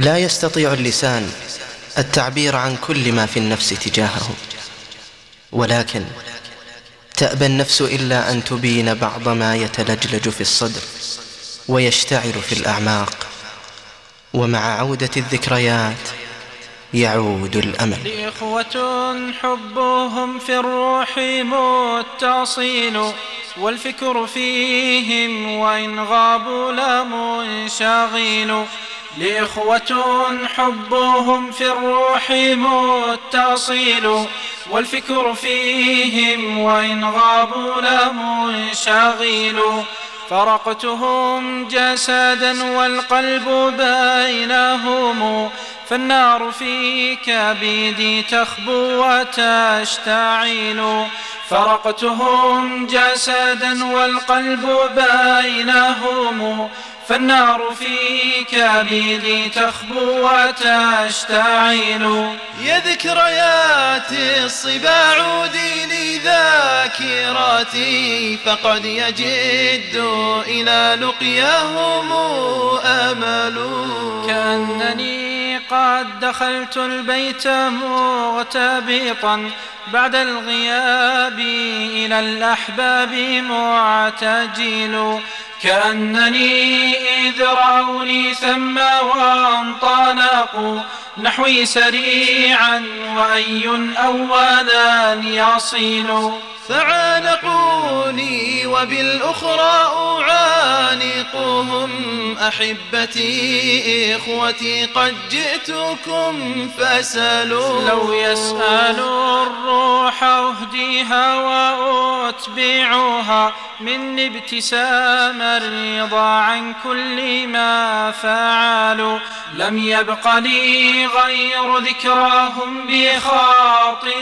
لا يستطيع اللسان التعبير عن كل ما في النفس تجاهه. ولكن تأبى النفس إلا أن تبين بعض ما يتلجلج في الصدر ويشتعل في الأعماق. ومع عودة الذكريات يعود الأمل. لإخوة حبهم في الروح متصل والفكر فيهم وإن غابوا لإخوة حبهم في الروح متصل والفكر فيهم وإن غابوا لمنشغل فرقتهم جسدا والقلب بينهم فالنار في كبدي تخبو وتشتعل. فرقتهم جسدا والقلب بينهم فالنار في كبدي تخبو وتشتعل. يا ذكريات الصبا ديني ذاكراتي فقد يجد إلى لقياهم أمل. كأنني قد دخلت البيت مغتبطا بعد الغياب إلى الأحباب معتجل. كأنني إذ رأوني ثم وانطلقوا نحوي سريعا وأي أولا يصل فعانقوني وبالأخرى أعانقهم. أحبتي إخوتي قد جئتكم فسلوا لو يسألوا الروح أهديها وأتبعها من ابتسام الرضا عن كل ما فعلوا. لم يبق لي غير ذكراهم بخاطراتي.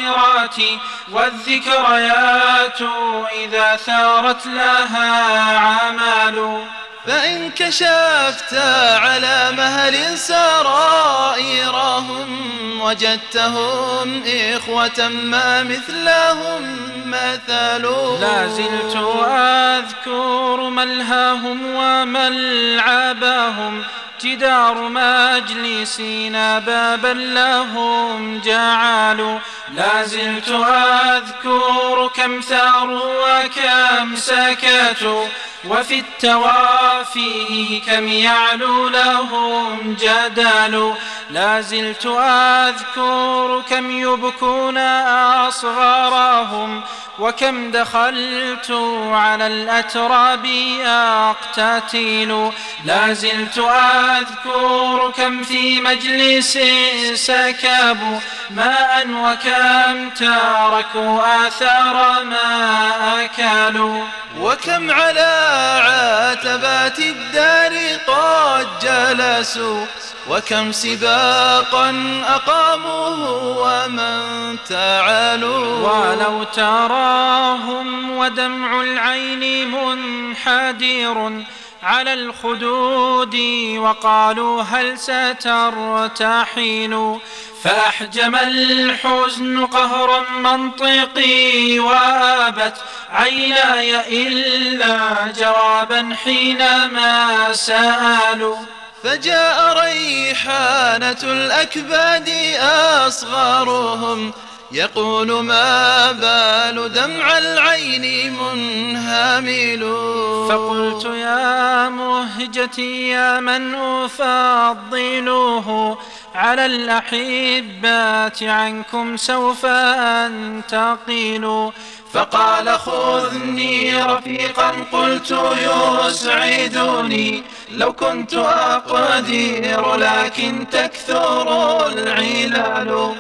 والذكريات إذا ثارت لها عمل. فإن كشفت على مهل سرائرهم وجدتهم إخوة ما مثلهم مثلوا لا زلت أذكر ملهاهم وملعبهم. جدار مجلسنا بابا لهم جعلوا. لا زلت أذكر كم ثاروا وكم سكتوا وفي التوافيه كم يعلو لهم جدال لا زلت أذكر كم يبكون أصغرهم وكم دخلت على الأتراب أقتتل لا زلت أذكر كم في مجلس سكبوا ماء وكم تركوا آثار ما أكلوا وكم على عتبات الدار قد جلسوا. وكم سباقا أقاموه ومن تعالوا. ولو تراهم ودمع العين منحدر على الخدود وقالوا هل سترتحل. فأحجم الحزن قهرا منطقي وآبت عيناي إلا جوابا حينما سألوا. فجاء ريحانة الأكباد أصغرهم يقول ما بال دمع العين منهمل. فقلت يا مهجتي يا من أفضله؟ على الأحبات عنكم سوف أنتقل فقال خذني رفيقا قلت يسعدني. لو كنت أقدر لكن تكثر العلال.